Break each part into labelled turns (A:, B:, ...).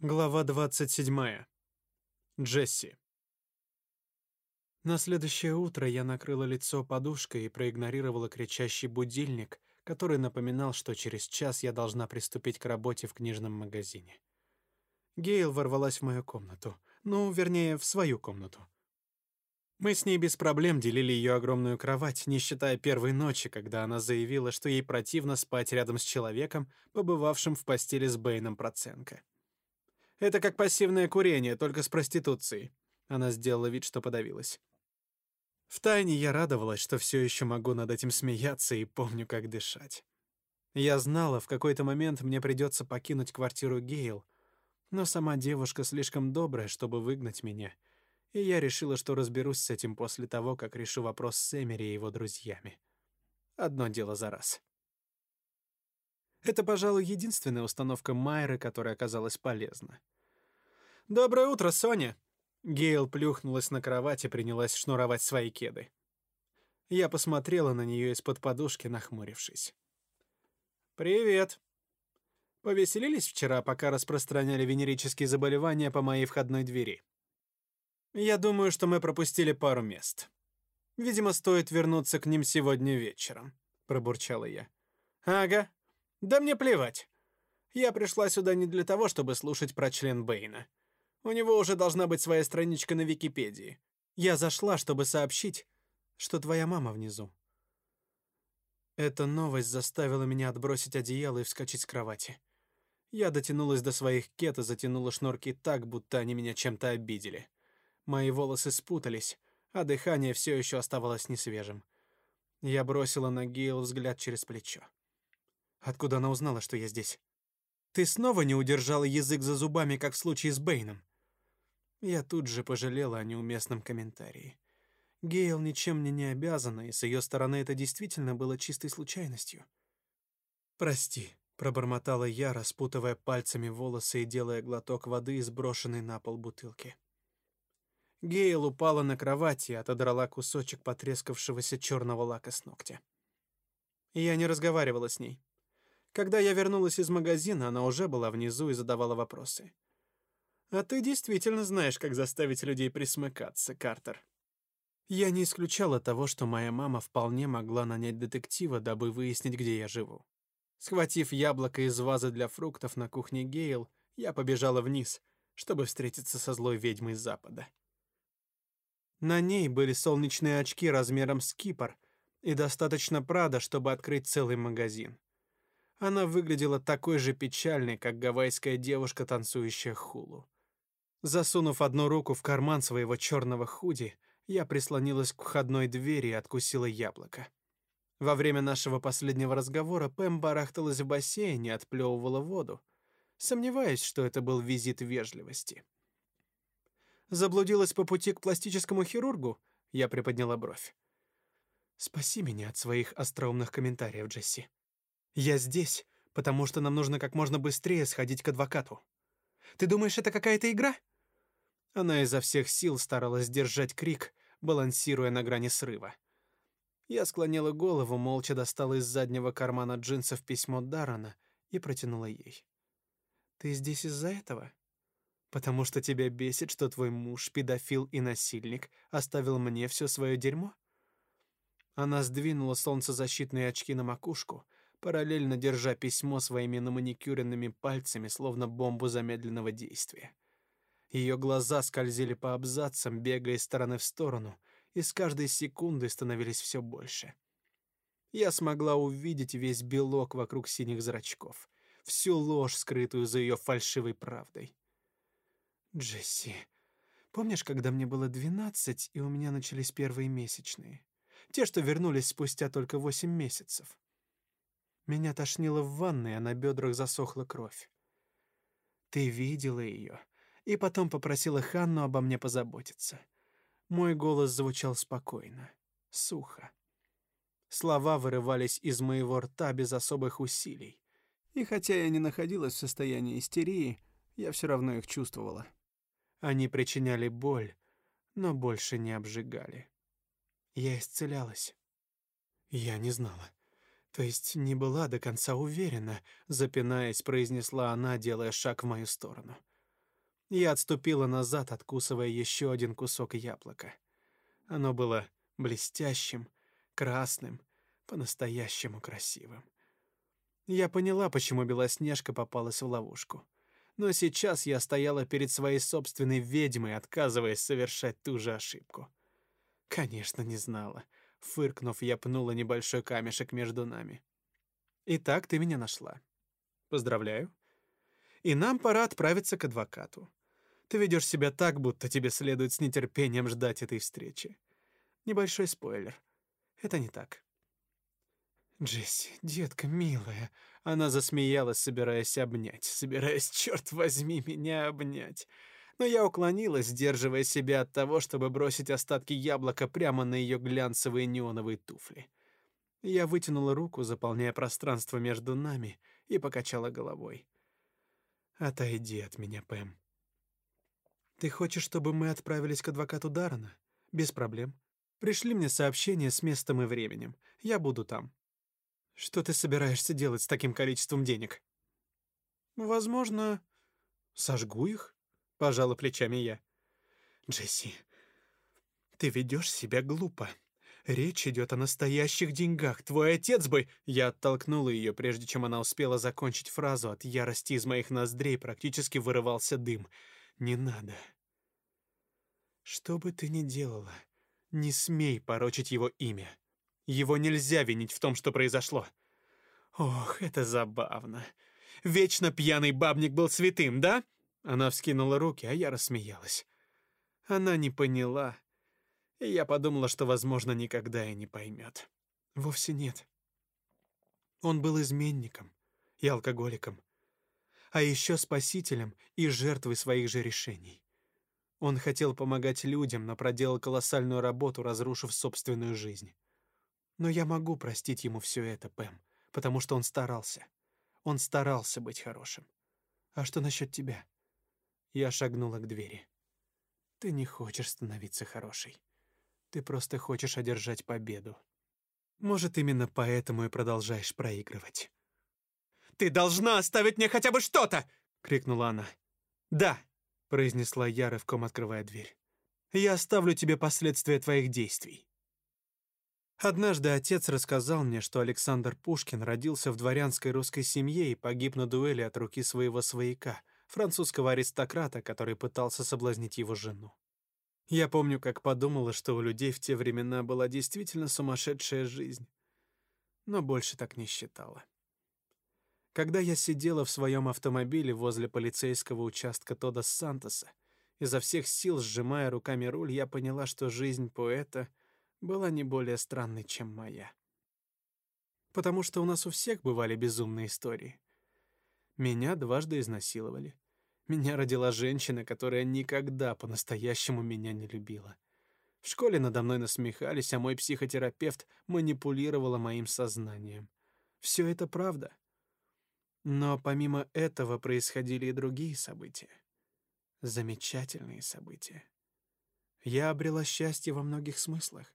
A: Глава 27. Джесси. На следующее утро я накрыла лицо подушкой и проигнорировала кричащий будильник, который напоминал, что через час я должна приступить к работе в книжном магазине. Гейл ворвалась в мою комнату. Ну, вернее, в свою комнату. Мы с ней без проблем делили ее огромную кровать, не считая первой ночи, когда она заявила, что ей противно спать рядом с человеком, побывавшим в постели с Бэйном Проценко. Это как пассивное курение, только с проституцией. Она сделала вид, что подавилась. Втайне я радовалась, что все еще могу над этим смеяться и помню, как дышать. Я знала, в какой-то момент мне придется покинуть квартиру Гейл, но сама девушка слишком добрая, чтобы выгнать меня, и я решила, что разберусь с этим после того, как решу вопрос с Эмери и его друзьями. Одно дело за раз. Это, пожалуй, единственная установка Майры, которая оказалась полезна. «Доброе утро, Соня!» Гейл плюхнулась на кровать и принялась шнуровать свои кеды. Я посмотрела на нее из-под подушки, нахмурившись. «Привет!» Повеселились вчера, пока распространяли венерические заболевания по моей входной двери. Я думаю, что мы пропустили пару мест. Видимо, стоит вернуться к ним сегодня вечером, пробурчала я. Ага, да мне плевать. Я пришла сюда не для того, чтобы слушать про член Бэйна. У него уже должна быть своя страничка на Википедии. Я зашла, чтобы сообщить, что твоя мама внизу. Эта новость заставила меня отбросить одеяло и вскочить с кровати. Я дотянулась до своих кет и затянула шнурки так, будто они меня чем-то обидели. Мои волосы спутались, а дыхание все еще оставалось несвежим. Я бросила на Гейл взгляд через плечо. Откуда она узнала, что я здесь? Ты снова не удержала язык за зубами, как в случае с Бэйном. Я тут же пожалела о неуместном комментарии. Гейл ничем мне не обязана, и с ее стороны это действительно было чистой случайностью. «Прости», — пробормотала я, распутывая пальцами волосы и делая глоток воды из брошенной на пол бутылки. Гейл упала на кровать и отодрала кусочек потрескавшегося черного лака с ногтя. Я не разговаривала с ней. Когда я вернулась из магазина, она уже была внизу и задавала вопросы. «А ты действительно знаешь, как заставить людей присмыкаться, Картер». Я не исключала того, что моя мама вполне могла нанять детектива, дабы выяснить, где я живу. Схватив яблоко из вазы для фруктов на кухне Гейл, я побежала вниз, чтобы встретиться со злой ведьмой с запада. На ней были солнечные очки размером с кипр и достаточно Прада, чтобы открыть целый магазин. Она выглядела такой же печальной, как гавайская девушка, танцующая хулу. Засунув одну руку в карман своего черного худи, я прислонилась к входной двери и откусила яблоко. Во время нашего последнего разговора Пэм барахталась в бассейне, отплевывала воду. Сомневаюсь, что это был визит вежливости. Заблудилась по пути к пластическому хирургу? Я приподняла бровь. Спаси меня от своих остроумных комментариев, Джесси. Я здесь, потому что нам нужно как можно быстрее сходить к адвокату. Ты думаешь, это какая-то игра? Она изо всех сил старалась сдержать крик, балансируя на грани срыва. Я склонила голову, молча достала из заднего кармана джинсов письмо Дарана и протянула ей. Ты здесь из-за этого? Потому что тебя бесит, что твой муж, педофил и насильник, оставил мне все свое дерьмо? Она сдвинула солнцезащитные очки на макушку, параллельно держа письмо своими наманикюренными пальцами, словно бомбу замедленного действия. Ее глаза скользили по абзацам, бегая из стороны в сторону, и с каждой секундой становились все больше. Я смогла увидеть весь белок вокруг синих зрачков, всю ложь, скрытую за ее фальшивой правдой. «Джесси, помнишь, когда мне было двенадцать, и у меня начались первые месячные? Те, что вернулись спустя только восемь месяцев?» Меня тошнило в ванной, а на бедрах засохла кровь. Ты видела ее, и потом попросила Ханну обо мне позаботиться. Мой голос звучал спокойно, сухо. Слова вырывались из моего рта без особых усилий. И хотя я не находилась в состоянии истерии, я все равно их чувствовала. Они причиняли боль, но больше не обжигали. Я исцелялась. Я не знала. То есть не была до конца уверена, запинаясь, произнесла она, делая шаг в мою сторону. Я отступила назад, откусывая еще один кусок яблока. Оно было блестящим, красным, по-настоящему красивым. Я поняла, почему Белоснежка попалась в ловушку. Но сейчас я стояла перед своей собственной ведьмой, отказываясь совершать ту же ошибку. Конечно, не знала. Фыркнув, я пнула небольшой камешек между нами. Итак, ты меня нашла. Поздравляю. И нам пора отправиться к адвокату. Ты ведешь себя так, будто тебе следует с нетерпением ждать этой встречи. Небольшой спойлер. Это не так. Джесси, детка милая, она засмеялась, собираясь обнять, собираясь, черт возьми, меня обнять. Но я уклонилась, сдерживая себя от того, чтобы бросить остатки яблока прямо на ее глянцевые неоновые туфли. Я вытянула руку, заполняя пространство между нами, и покачала головой. Отойди от меня, Пэм. Ты хочешь, чтобы мы отправились к адвокату Дарана? Без проблем. Пришли мне сообщение с местом и временем. Я буду там. Что ты собираешься делать с таким количеством денег? Возможно, сожгу их, пожала плечами я. Джесси, ты ведешь себя глупо. Речь идет о настоящих деньгах. Твой отец бы... Я оттолкнула ее, прежде чем она успела закончить фразу. От ярости из моих ноздрей практически вырывался дым. Не надо. Что бы ты ни делала, не смей порочить его имя. Его нельзя винить в том, что произошло. Ох, это забавно. Вечно пьяный бабник был святым, да? Она вскинула руки, а я рассмеялась. Она не поняла, и я подумала, что, возможно, никогда и не поймет. Вовсе нет. Он был изменником и алкоголиком, а еще спасителем и жертвой своих же решений. Он хотел помогать людям, но проделал колоссальную работу, разрушив собственную жизнь. Но я могу простить ему все это, Пэм, потому что он старался. Он старался быть хорошим. А что насчет тебя? Я шагнула к двери. Ты не хочешь становиться хорошей. Ты просто хочешь одержать победу. Может, именно поэтому и продолжаешь проигрывать. Ты должна оставить мне хотя бы что-то, крикнула она. Да, произнесла я, рывком открывая дверь. Я оставлю тебе последствия твоих действий. Однажды отец рассказал мне, что Александр Пушкин родился в дворянской русской семье и погиб на дуэли от руки своего свояка, французского аристократа, который пытался соблазнить его жену. Я помню, как подумала, что у людей в те времена была действительно сумасшедшая жизнь, но больше так не считала. Когда я сидела в своем автомобиле возле полицейского участка Тода Сантоса, изо всех сил сжимая руками руль, я поняла, что жизнь поэта — была не более странной, чем моя. Потому что у нас у всех бывали безумные истории. Меня дважды изнасиловали. Меня родила женщина, которая никогда по-настоящему меня не любила. В школе надо мной насмехались, а мой психотерапевт манипулировала моим сознанием. Все это правда. Но помимо этого происходили и другие события. Замечательные события. Я обрела счастье во многих смыслах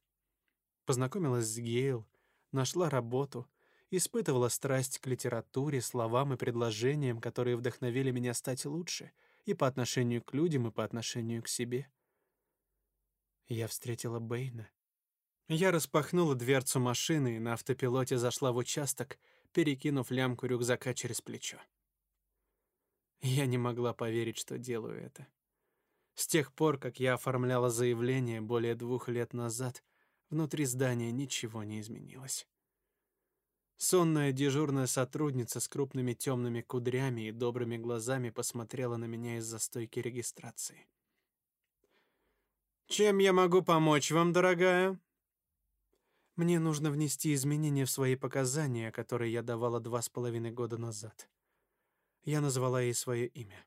A: познакомилась с Гейл, нашла работу, испытывала страсть к литературе, словам и предложениям, которые вдохновили меня стать лучше и по отношению к людям, и по отношению к себе. Я встретила Бэйна. Я распахнула дверцу машины и на автопилоте зашла в участок, перекинув лямку рюкзака через плечо. Я не могла поверить, что делаю это. С тех пор, как я оформляла заявление более двух лет назад, Внутри здания ничего не изменилось. Сонная дежурная сотрудница с крупными темными кудрями и добрыми глазами посмотрела на меня из-за стойки регистрации. «Чем я могу помочь вам, дорогая?» «Мне нужно внести изменения в свои показания, которые я давала два с половиной года назад». Я назвала ей свое имя.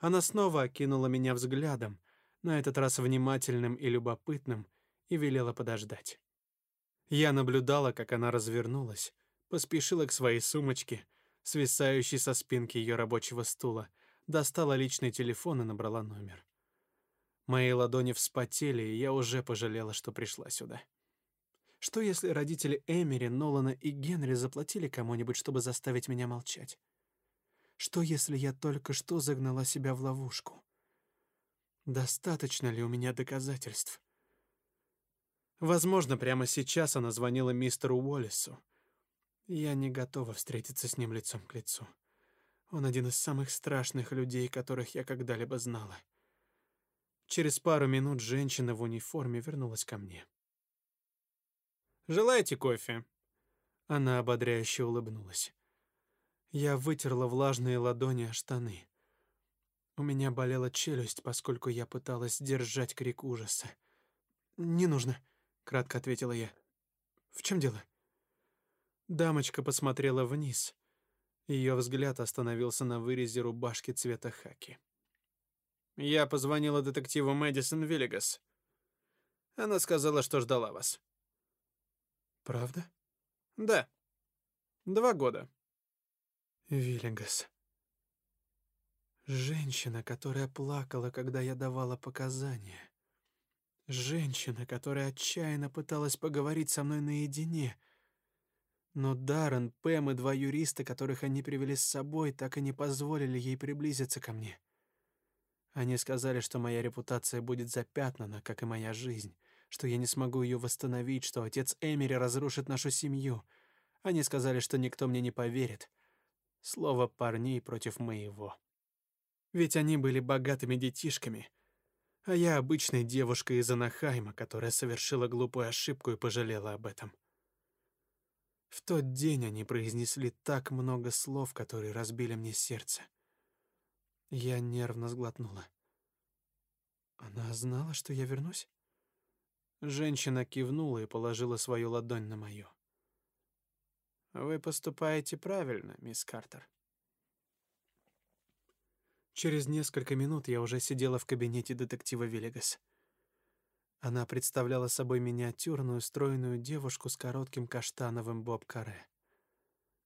A: Она снова окинула меня взглядом, на этот раз внимательным и любопытным, и велела подождать. Я наблюдала, как она развернулась, поспешила к своей сумочке, свисающей со спинки ее рабочего стула, достала личный телефон и набрала номер. Мои ладони вспотели, и я уже пожалела, что пришла сюда. Что если родители Эмери, Нолана и Генри заплатили кому-нибудь, чтобы заставить меня молчать? Что, если я только что загнала себя в ловушку? Достаточно ли у меня доказательств? Возможно, прямо сейчас она звонила мистеру Уоллесу. Я не готова встретиться с ним лицом к лицу. Он один из самых страшных людей, которых я когда-либо знала. Через пару минут женщина в униформе вернулась ко мне. «Желаете кофе?» Она ободряюще улыбнулась. Я вытерла влажные ладони о штаны. У меня болела челюсть, поскольку я пыталась сдержать крик ужаса. «Не нужно», — кратко ответила я. «В чем дело?» Дамочка посмотрела вниз. Ее взгляд остановился на вырезе рубашки цвета хаки. «Я позвонила детективу Мэдисон Виллигас. Она сказала, что ждала вас». «Правда?» «Да. Два года». Виллигас. Женщина, которая плакала, когда я давала показания. Женщина, которая отчаянно пыталась поговорить со мной наедине. Но Даррен, Пэм и два юриста, которых они привели с собой, так и не позволили ей приблизиться ко мне. Они сказали, что моя репутация будет запятнана, как и моя жизнь, что я не смогу ее восстановить, что отец Эмери разрушит нашу семью. Они сказали, что никто мне не поверит. Слово парней против моего. Ведь они были богатыми детишками, а я обычная девушка из Анахайма, которая совершила глупую ошибку и пожалела об этом. В тот день они произнесли так много слов, которые разбили мне сердце. Я нервно сглотнула. Она знала, что я вернусь? Женщина кивнула и положила свою ладонь на мою. Вы поступаете правильно, мисс Картер. Через несколько минут я уже сидела в кабинете детектива Виллигас. Она представляла собой миниатюрную, стройную девушку с коротким каштановым боб-каре.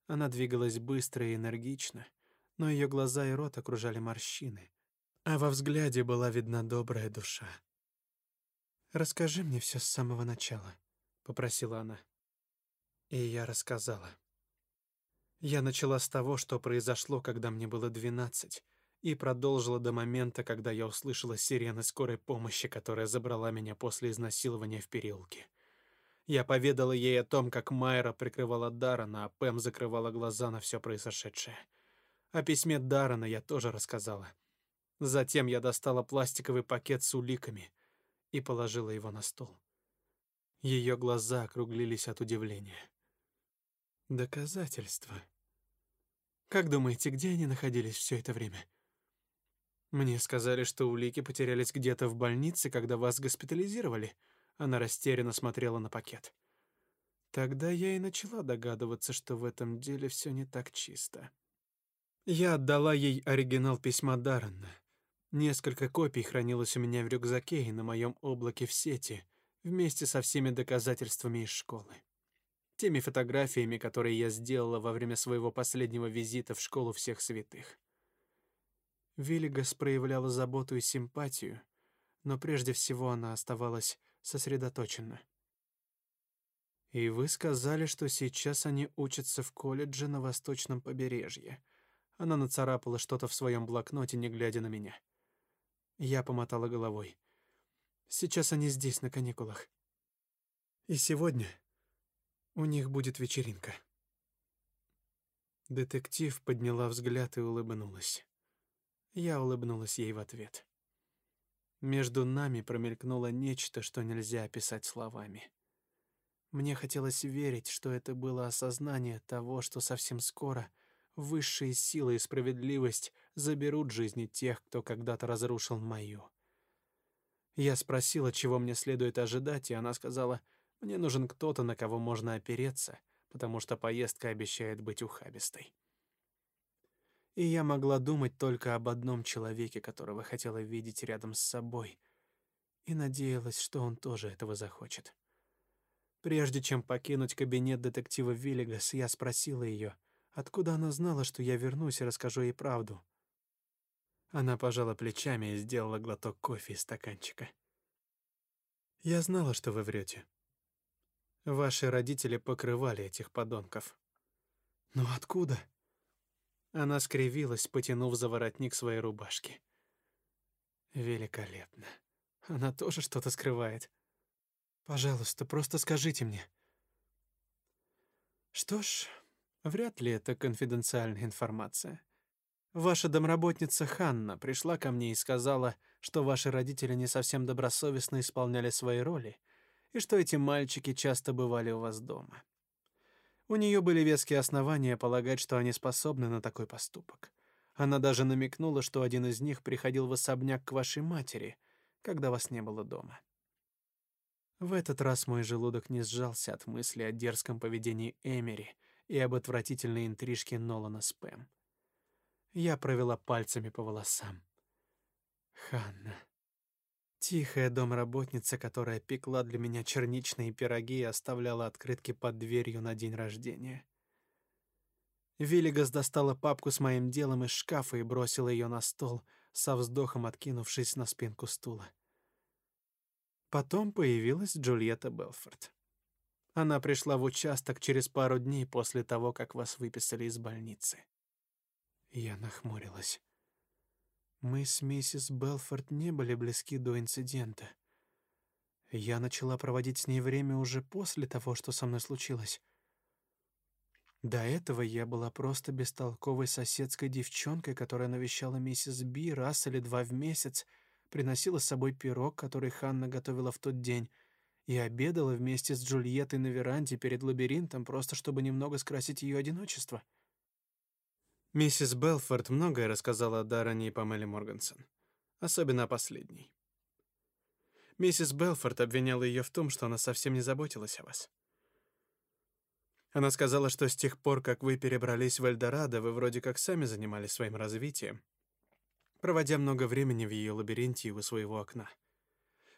A: Она двигалась быстро и энергично, но ее глаза и рот окружали морщины, а во взгляде была видна добрая душа. «Расскажи мне все с самого начала», — попросила она. И я рассказала. Я начала с того, что произошло, когда мне было двенадцать, и продолжила до момента, когда я услышала сирены скорой помощи, которая забрала меня после изнасилования в переулке. Я поведала ей о том, как Майра прикрывала Дарана, а Пэм закрывала глаза на все произошедшее. О письме Дарана я тоже рассказала. Затем я достала пластиковый пакет с уликами и положила его на стол. Ее глаза округлились от удивления. Доказательства. Как думаете, где они находились все это время? Мне сказали, что улики потерялись где-то в больнице, когда вас госпитализировали. Она растерянно смотрела на пакет. Тогда я и начала догадываться, что в этом деле все не так чисто. Я отдала ей оригинал письма Даррена. Несколько копий хранилось у меня в рюкзаке и на моем облаке в сети, вместе со всеми доказательствами из школы. Теми фотографиями, которые я сделала во время своего последнего визита в школу всех святых. Виллигас проявляла заботу и симпатию, но прежде всего она оставалась сосредоточена. «И вы сказали, что сейчас они учатся в колледже на восточном побережье». Она нацарапала что-то в своем блокноте, не глядя на меня. Я помотала головой. «Сейчас они здесь, на каникулах. И сегодня у них будет вечеринка». Детектив подняла взгляд и улыбнулась. Я улыбнулась ей в ответ. Между нами промелькнуло нечто, что нельзя описать словами. Мне хотелось верить, что это было осознание того, что совсем скоро высшие силы и справедливость заберут жизни тех, кто когда-то разрушил мою. Я спросила, чего мне следует ожидать, и она сказала, мне нужен кто-то, на кого можно опереться, потому что поездка обещает быть ухабистой и я могла думать только об одном человеке, которого хотела видеть рядом с собой, и надеялась, что он тоже этого захочет. Прежде чем покинуть кабинет детектива Виллигас, я спросила ее, откуда она знала, что я вернусь и расскажу ей правду. Она пожала плечами и сделала глоток кофе из стаканчика. «Я знала, что вы врете. Ваши родители покрывали этих подонков». «Но откуда?» Она скривилась, потянув за воротник своей рубашки. Великолепно. Она тоже что-то скрывает. Пожалуйста, просто скажите мне. Что ж, вряд ли это конфиденциальная информация. Ваша домработница Ханна пришла ко мне и сказала, что ваши родители не совсем добросовестно исполняли свои роли, и что эти мальчики часто бывали у вас дома. У нее были веские основания полагать, что они способны на такой поступок. Она даже намекнула, что один из них приходил в особняк к вашей матери, когда вас не было дома. В этот раз мой желудок не сжался от мысли о дерзком поведении Эмери и об отвратительной интрижке Нолана с Пэм. Я провела пальцами по волосам. Ханна. Тихая домработница, которая пекла для меня черничные пироги и оставляла открытки под дверью на день рождения. Виллигас достала папку с моим делом из шкафа и бросила ее на стол, со вздохом откинувшись на спинку стула. Потом появилась Джульетта Белфорд. Она пришла в участок через пару дней после того, как вас выписали из больницы. Я нахмурилась. Мы с миссис Белфорд не были близки до инцидента. Я начала проводить с ней время уже после того, что со мной случилось. До этого я была просто бестолковой соседской девчонкой, которая навещала миссис Би раз или два в месяц, приносила с собой пирог, который Ханна готовила в тот день, и обедала вместе с Джульеттой на веранде перед лабиринтом, просто чтобы немного скрасить ее одиночество. Миссис Белфорд многое рассказала о Даррене и Памеле Моргансон, особенно о последней. Миссис Белфорд обвиняла ее в том, что она совсем не заботилась о вас. Она сказала, что с тех пор, как вы перебрались в Эльдорадо, вы вроде как сами занимались своим развитием, проводя много времени в ее лабиринте и у своего окна.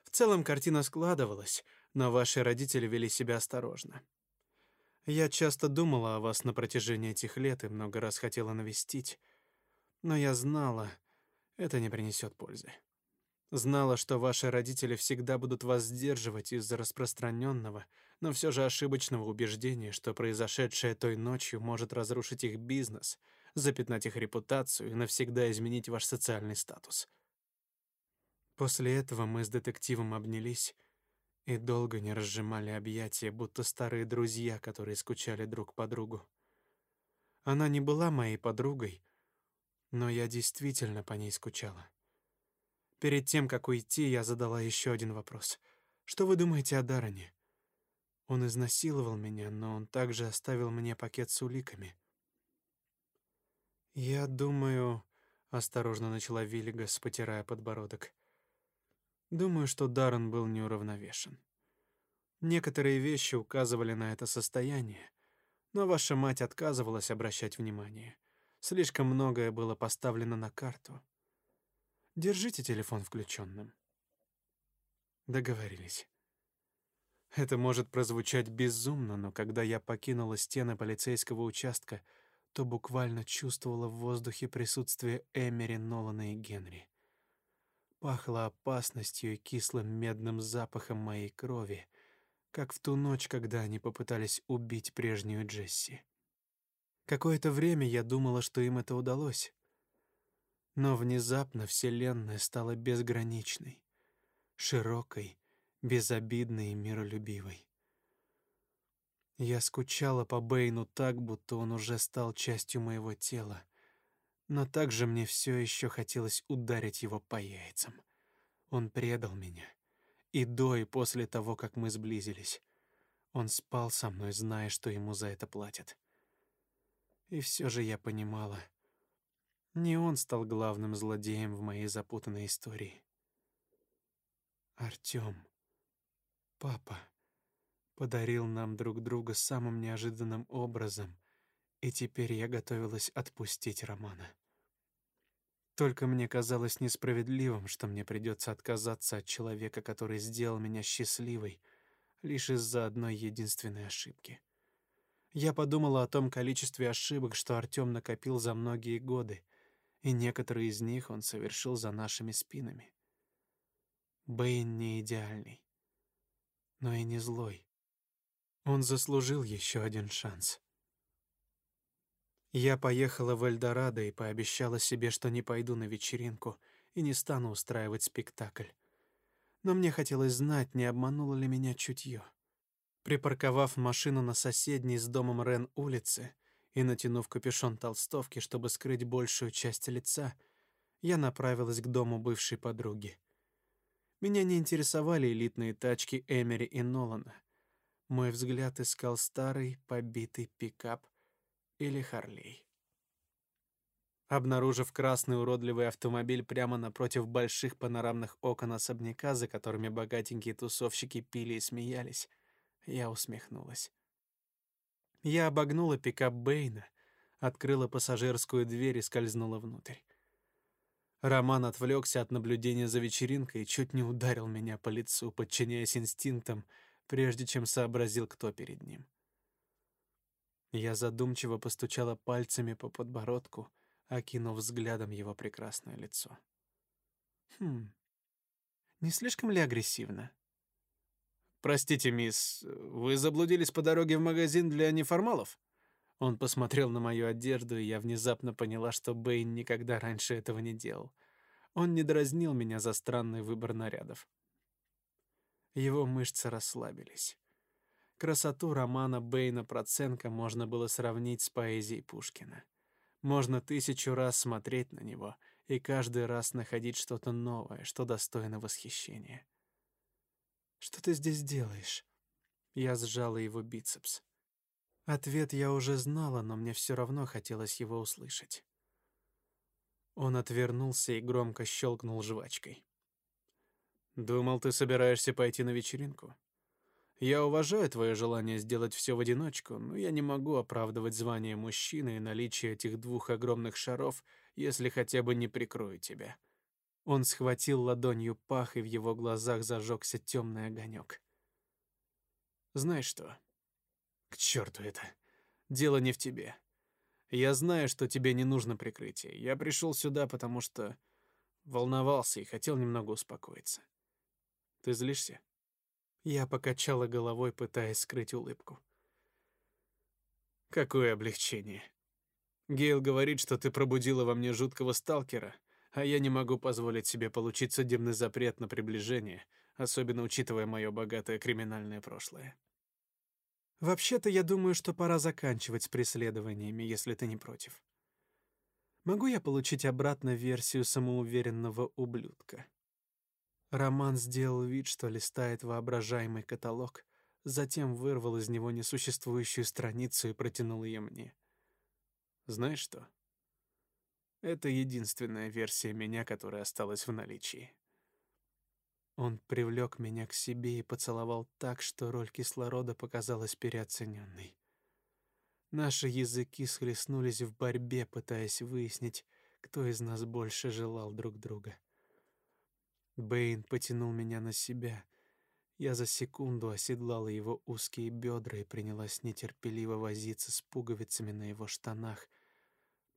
A: В целом картина складывалась, но ваши родители вели себя осторожно. Я часто думала о вас на протяжении этих лет и много раз хотела навестить, но я знала, это не принесет пользы. Знала, что ваши родители всегда будут вас сдерживать из-за распространенного, но все же ошибочного убеждения, что произошедшее той ночью может разрушить их бизнес, запятнать их репутацию и навсегда изменить ваш социальный статус. После этого мы с детективом обнялись и долго не разжимали объятия, будто старые друзья, которые скучали друг по другу. Она не была моей подругой, но я действительно по ней скучала. Перед тем, как уйти, я задала еще один вопрос. Что вы думаете о Даране? Он изнасиловал меня, но он также оставил мне пакет с уликами. Я думаю, осторожно начала Виллигас, потирая подбородок. Думаю, что Даррен был неуравновешен. Некоторые вещи указывали на это состояние, но ваша мать отказывалась обращать внимание. Слишком многое было поставлено на карту. Держите телефон включенным. Договорились. Это может прозвучать безумно, но когда я покинула стены полицейского участка, то буквально чувствовала в воздухе присутствие Эмери, Нолана и Генри пахло опасностью и кислым медным запахом моей крови, как в ту ночь, когда они попытались убить прежнюю Джесси. Какое-то время я думала, что им это удалось. Но внезапно Вселенная стала безграничной, широкой, безобидной и миролюбивой. Я скучала по Бэйну так, будто он уже стал частью моего тела, но также мне все еще хотелось ударить его по яйцам. Он предал меня. И до, и после того, как мы сблизились. Он спал со мной, зная, что ему за это платят. И все же я понимала, не он стал главным злодеем в моей запутанной истории. Артём, папа, подарил нам друг друга самым неожиданным образом — и теперь я готовилась отпустить Романа. Только мне казалось несправедливым, что мне придется отказаться от человека, который сделал меня счастливой, лишь из-за одной единственной ошибки. Я подумала о том количестве ошибок, что Артём накопил за многие годы, и некоторые из них он совершил за нашими спинами. Бэйн не идеальный, но и не злой. Он заслужил еще один шанс. Я поехала в Эльдорадо и пообещала себе, что не пойду на вечеринку и не стану устраивать спектакль. Но мне хотелось знать, не обмануло ли меня чутье. Припарковав машину на соседней с домом Рен улице и натянув капюшон толстовки, чтобы скрыть большую часть лица, я направилась к дому бывшей подруги. Меня не интересовали элитные тачки Эмери и Нолана. Мой взгляд искал старый побитый пикап или Харлей. Обнаружив красный уродливый автомобиль прямо напротив больших панорамных окон особняка, за которыми богатенькие тусовщики пили и смеялись, я усмехнулась. Я обогнула пикап Бэйна, открыла пассажирскую дверь и скользнула внутрь. Роман отвлекся от наблюдения за вечеринкой и чуть не ударил меня по лицу, подчиняясь инстинктам, прежде чем сообразил, кто перед ним. Я задумчиво постучала пальцами по подбородку, окинув взглядом его прекрасное лицо. Хм. Не слишком ли агрессивно? Простите, мисс, вы заблудились по дороге в магазин для неформалов? Он посмотрел на мою одежду, и я внезапно поняла, что Бэйн никогда раньше этого не делал. Он не дразнил меня за странный выбор нарядов. Его мышцы расслабились. Красоту романа Бэйна Проценко можно было сравнить с поэзией Пушкина. Можно тысячу раз смотреть на него и каждый раз находить что-то новое, что достойно восхищения. «Что ты здесь делаешь?» Я сжала его бицепс. Ответ я уже знала, но мне все равно хотелось его услышать. Он отвернулся и громко щелкнул жвачкой. «Думал, ты собираешься пойти на вечеринку? Я уважаю твое желание сделать все в одиночку, но я не могу оправдывать звание мужчины и наличие этих двух огромных шаров, если хотя бы не прикрою тебя». Он схватил ладонью пах, и в его глазах зажегся темный огонек. «Знаешь что?» К черту это. Дело не в тебе. Я знаю, что тебе не нужно прикрытие. Я пришел сюда, потому что волновался и хотел немного успокоиться. Ты злишься? Я покачала головой, пытаясь скрыть улыбку. Какое облегчение. Гейл говорит, что ты пробудила во мне жуткого сталкера, а я не могу позволить себе получить судебный запрет на приближение, особенно учитывая мое богатое криминальное прошлое. Вообще-то я думаю, что пора заканчивать с преследованиями, если ты не против. Могу я получить обратно версию самоуверенного ублюдка? Роман сделал вид, что листает воображаемый каталог, затем вырвал из него несуществующую страницу и протянул ее мне. Знаешь что? Это единственная версия меня, которая осталась в наличии. Он привлек меня к себе и поцеловал так, что роль кислорода показалась переоцененной. Наши языки схлестнулись в борьбе, пытаясь выяснить, кто из нас больше желал друг друга. Бэйн потянул меня на себя. Я за секунду оседлала его узкие бедра и принялась нетерпеливо возиться с пуговицами на его штанах,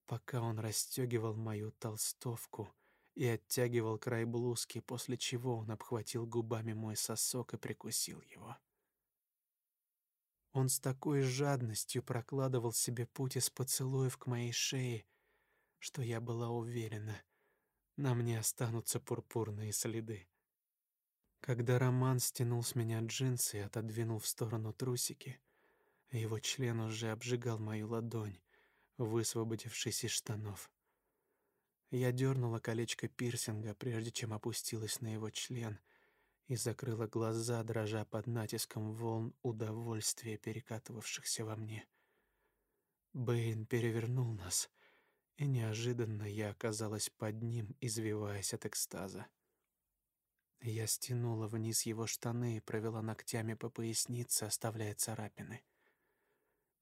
A: пока он расстегивал мою толстовку — и оттягивал край блузки, после чего он обхватил губами мой сосок и прикусил его. Он с такой жадностью прокладывал себе путь из поцелуев к моей шее, что я была уверена, на мне останутся пурпурные следы. Когда Роман стянул с меня джинсы и отодвинул в сторону трусики, его член уже обжигал мою ладонь, высвободившись из штанов. Я дернула колечко пирсинга, прежде чем опустилась на его член, и закрыла глаза, дрожа под натиском волн удовольствия, перекатывавшихся во мне. Бэйн перевернул нас, и неожиданно я оказалась под ним, извиваясь от экстаза. Я стянула вниз его штаны и провела ногтями по пояснице, оставляя царапины.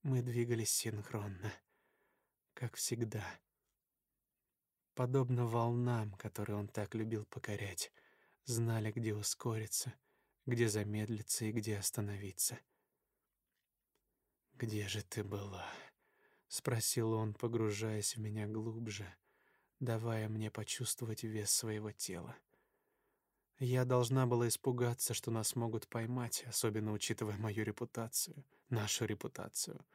A: Мы двигались синхронно, как всегда подобно волнам, которые он так любил покорять, знали, где ускориться, где замедлиться и где остановиться. «Где же ты была?» — спросил он, погружаясь в меня глубже, давая мне почувствовать вес своего тела. Я должна была испугаться, что нас могут поймать, особенно учитывая мою репутацию, нашу репутацию.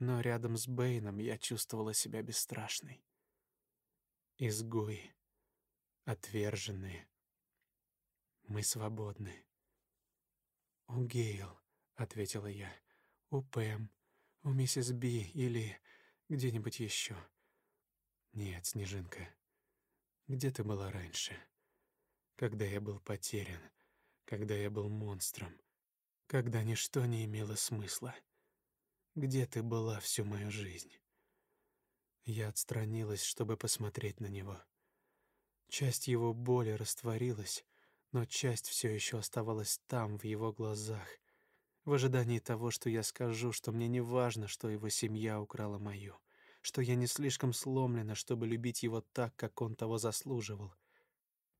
A: но рядом с Бэйном я чувствовала себя бесстрашной. Изгои, отверженные. Мы свободны. «У Гейл», — ответила я, — «у Пэм, у миссис Би или где-нибудь еще». «Нет, Снежинка, где ты была раньше? Когда я был потерян, когда я был монстром, когда ничто не имело смысла. Где ты была всю мою жизнь? Я отстранилась, чтобы посмотреть на него. Часть его боли растворилась, но часть все еще оставалась там, в его глазах, в ожидании того, что я скажу, что мне не важно, что его семья украла мою, что я не слишком сломлена, чтобы любить его так, как он того заслуживал.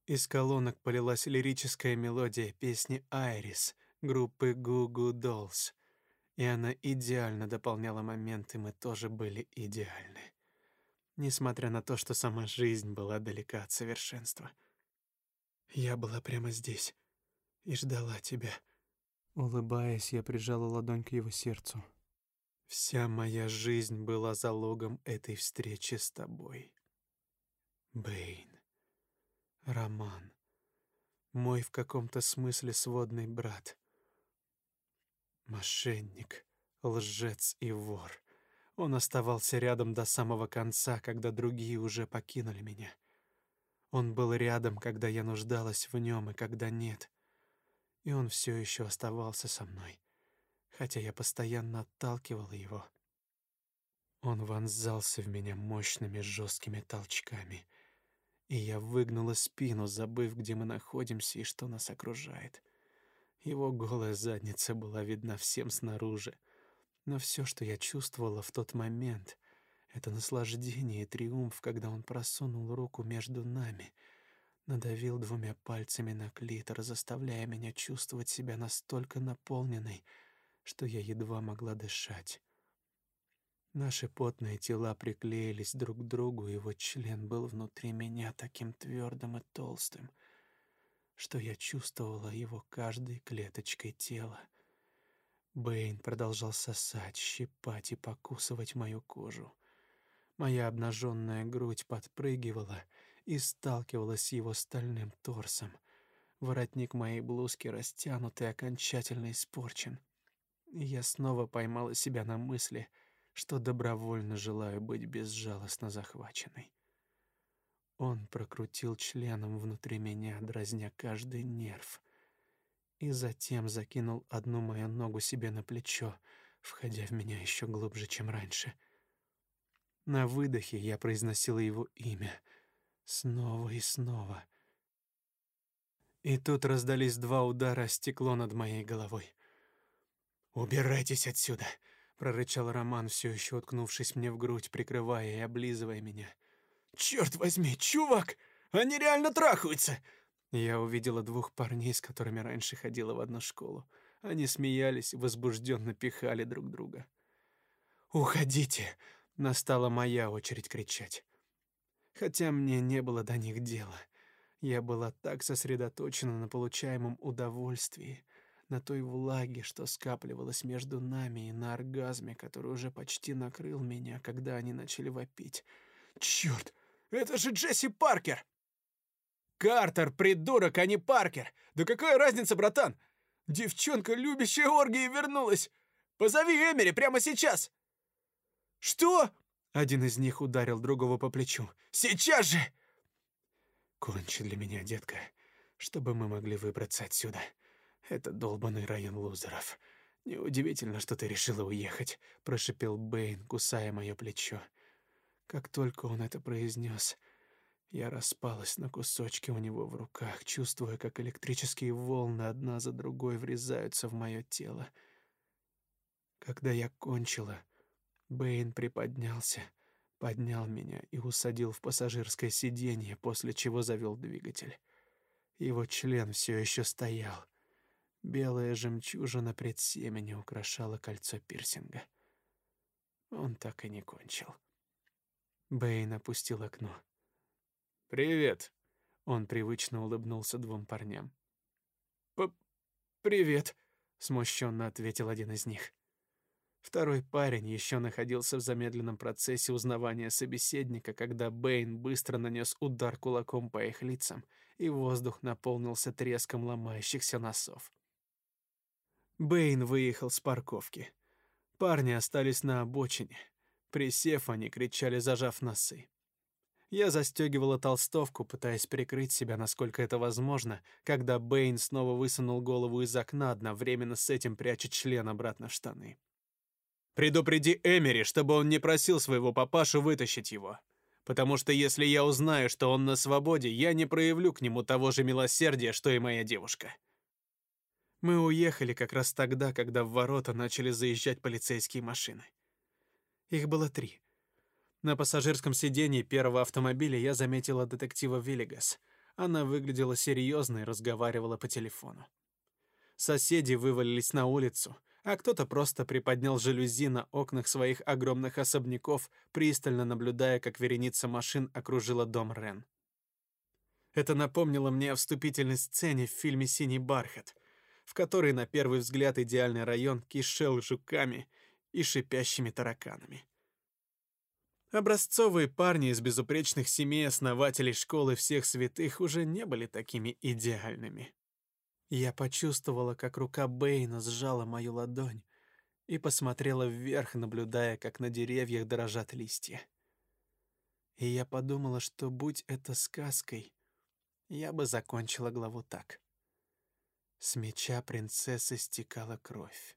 A: Из колонок полилась лирическая мелодия песни «Айрис», группы Goo Goo Dolls, и она идеально дополняла моменты, мы тоже были идеальны. Несмотря на то, что сама жизнь была далека от совершенства. Я была прямо здесь и ждала тебя. Улыбаясь, я прижала ладонь к его сердцу. Вся моя жизнь была залогом этой встречи с тобой. Бэйн. Роман. Мой в каком-то смысле сводный брат. Мошенник, лжец и вор. Он оставался рядом до самого конца, когда другие уже покинули меня. Он был рядом, когда я нуждалась в нем и когда нет. И он все еще оставался со мной, хотя я постоянно отталкивала его. Он вонзался в меня мощными жесткими толчками, и я выгнула спину, забыв, где мы находимся и что нас окружает. Его голая задница была видна всем снаружи. Но все, что я чувствовала в тот момент, это наслаждение и триумф, когда он просунул руку между нами, надавил двумя пальцами на клитор, заставляя меня чувствовать себя настолько наполненной, что я едва могла дышать. Наши потные тела приклеились друг к другу, его член был внутри меня таким твердым и толстым — что я чувствовала его каждой клеточкой тела. Бэйн продолжал сосать, щипать и покусывать мою кожу. Моя обнаженная грудь подпрыгивала и сталкивалась с его стальным торсом. Воротник моей блузки растянут и окончательно испорчен. Я снова поймала себя на мысли, что добровольно желаю быть безжалостно захваченной. Он прокрутил членом внутри меня, дразня каждый нерв, и затем закинул одну мою ногу себе на плечо, входя в меня еще глубже, чем раньше. На выдохе я произносила его имя снова и снова. И тут раздались два удара стекло над моей головой. «Убирайтесь отсюда!» — прорычал Роман, все еще уткнувшись мне в грудь, прикрывая и облизывая меня. Черт возьми, чувак, они реально трахаются. Я увидела двух парней, с которыми раньше ходила в одну школу. Они смеялись возбужденно пихали друг друга. Уходите, настала моя очередь кричать. Хотя мне не было до них дела. Я была так сосредоточена на получаемом удовольствии, на той влаге, что скапливалась между нами, и на оргазме, который уже почти накрыл меня, когда они начали вопить. Черт! Это же Джесси Паркер!» «Картер, придурок, а не Паркер! Да какая разница, братан? Девчонка, любящая оргии, вернулась! Позови Эмери прямо сейчас!» «Что?» — один из них ударил другого по плечу. «Сейчас же!» «Кончи для меня, детка, чтобы мы могли выбраться отсюда. Это долбанный район лузеров. Неудивительно, что ты решила уехать», — прошипел Бэйн, кусая мое плечо. Как только он это произнес, я распалась на кусочки у него в руках, чувствуя, как электрические волны одна за другой врезаются в мое тело. Когда я кончила, Бэйн приподнялся, поднял меня и усадил в пассажирское сиденье, после чего завел двигатель. Его член все еще стоял. Белая жемчужина предсемени украшала кольцо пирсинга. Он так и не кончил. Бэйн опустил окно. «Привет!» Он привычно улыбнулся двум парням. «П «Привет!» — смущенно ответил один из них. Второй парень еще находился в замедленном процессе узнавания собеседника, когда Бэйн быстро нанес удар кулаком по их лицам, и воздух наполнился треском ломающихся носов. Бэйн выехал с парковки. Парни остались на обочине. Присев, они кричали, зажав носы. Я застегивала толстовку, пытаясь прикрыть себя, насколько это возможно, когда Бэйн снова высунул голову из окна, одновременно с этим пряча член обратно в штаны. Предупреди Эмери, чтобы он не просил своего папашу вытащить его. Потому что если я узнаю, что он на свободе, я не проявлю к нему того же милосердия, что и моя девушка. Мы уехали как раз тогда, когда в ворота начали заезжать полицейские машины. Их было три. На пассажирском сиденье первого автомобиля я заметила детектива Виллигас. Она выглядела серьезно и разговаривала по телефону. Соседи вывалились на улицу — а кто-то просто приподнял жалюзи на окнах своих огромных особняков, пристально наблюдая, как вереница машин окружила дом Рен. Это напомнило мне о вступительной сцене в фильме «Синий бархат», в которой на первый взгляд идеальный район кишел жуками и шипящими тараканами. Образцовые парни из безупречных семей основателей школы всех святых уже не были такими идеальными. Я почувствовала, как рука Бэйна сжала мою ладонь и посмотрела вверх, наблюдая, как на деревьях дрожат листья. И я подумала, что будь это сказкой, я бы закончила главу так. С меча принцессы стекала кровь,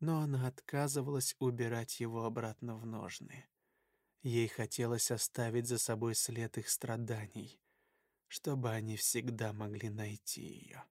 A: но она отказывалась убирать его обратно в ножны. Ей хотелось оставить за собой след их страданий, чтобы они всегда могли найти ее.